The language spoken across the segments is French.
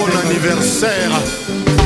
bon anniversaire.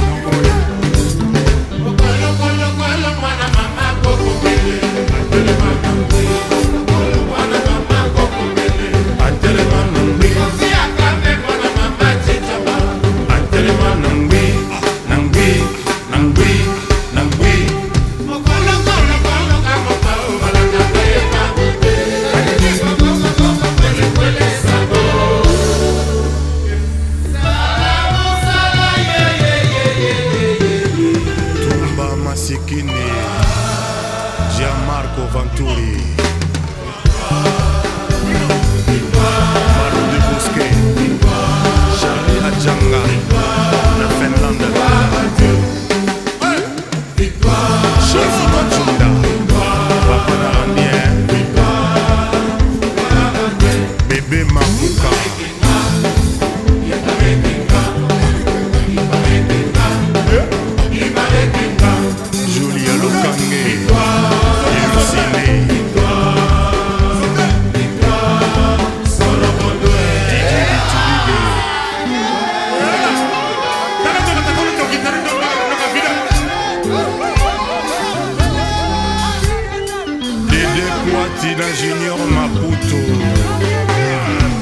tina junior maputo.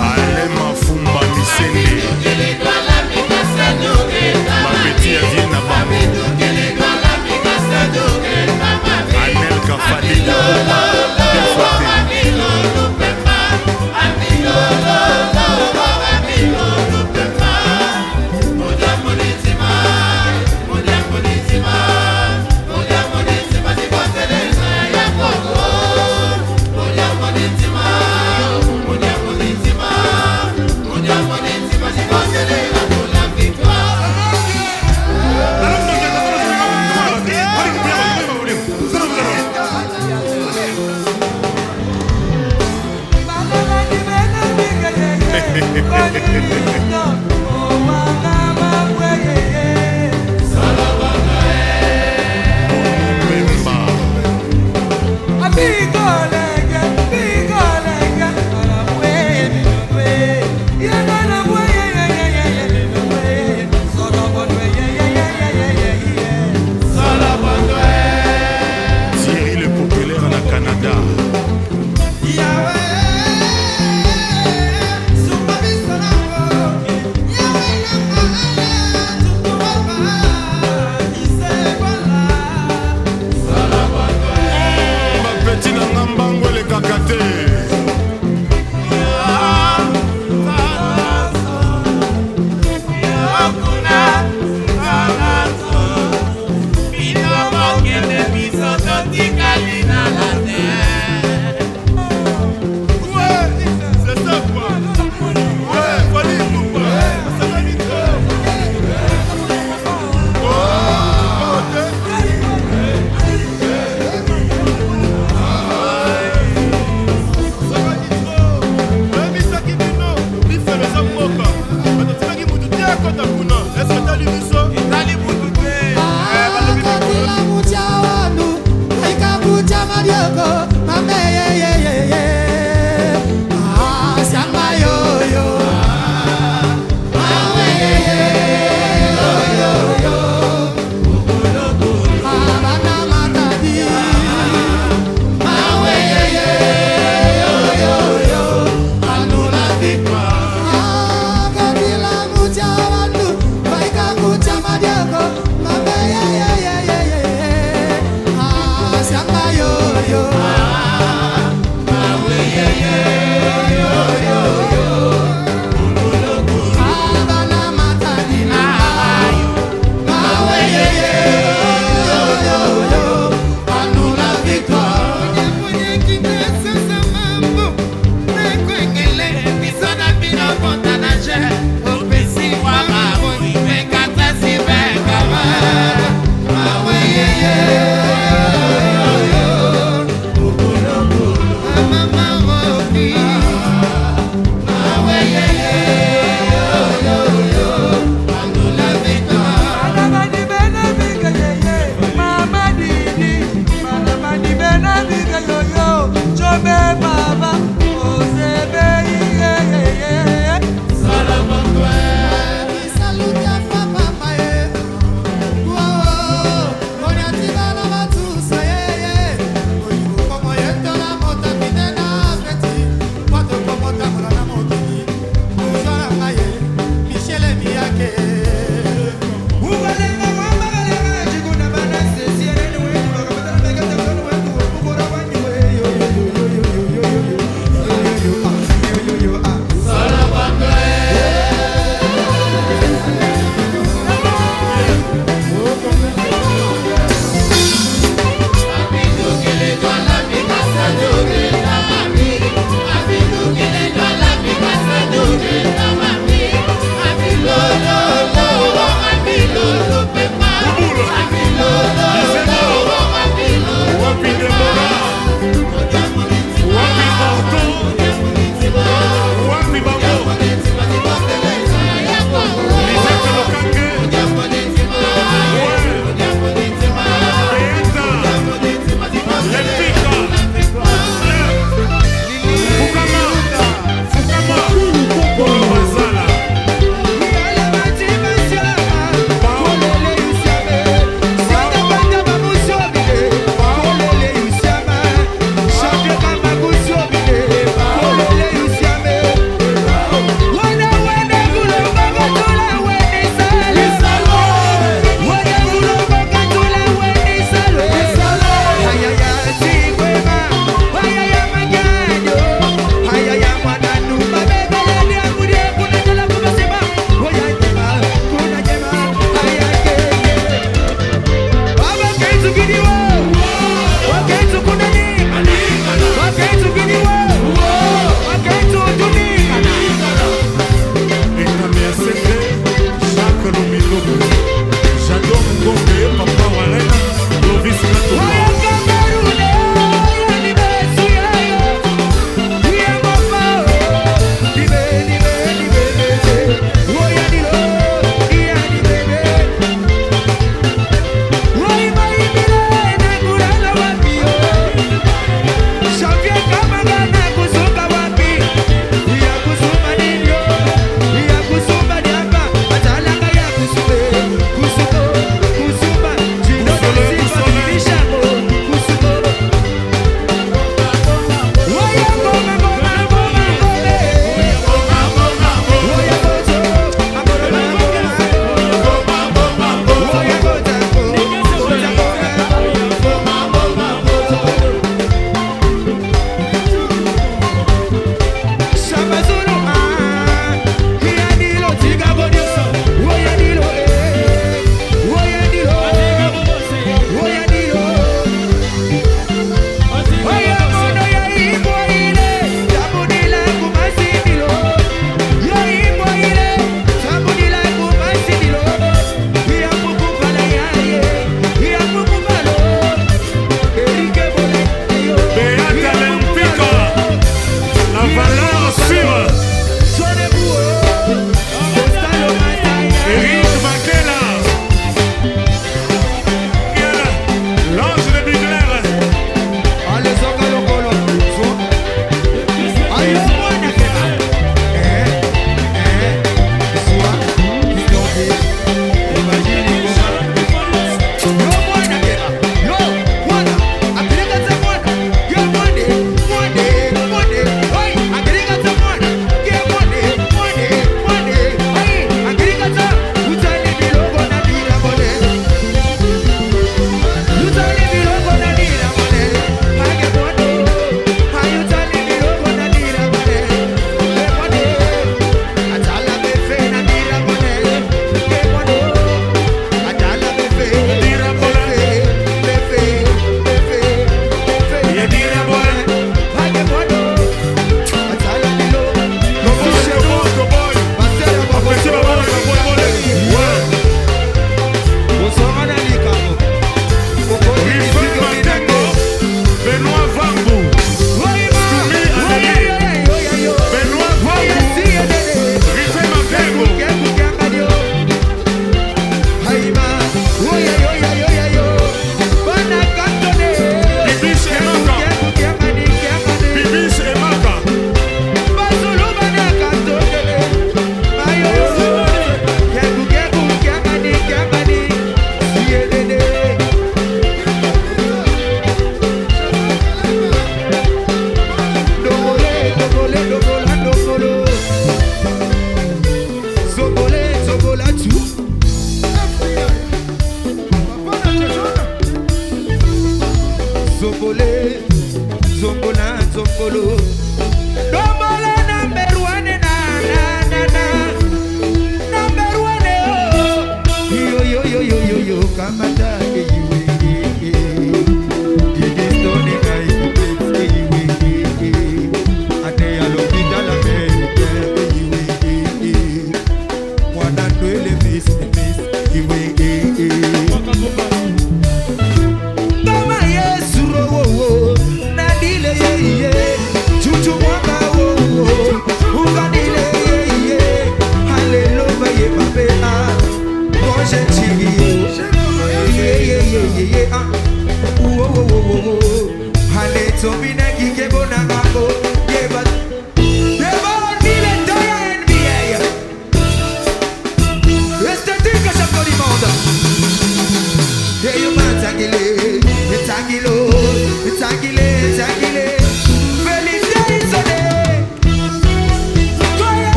Ah, Ale mafumba misende bapeti ya vie na bango anel kafadikoa